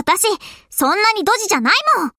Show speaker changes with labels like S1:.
S1: 私、そんなにドジじゃないもん。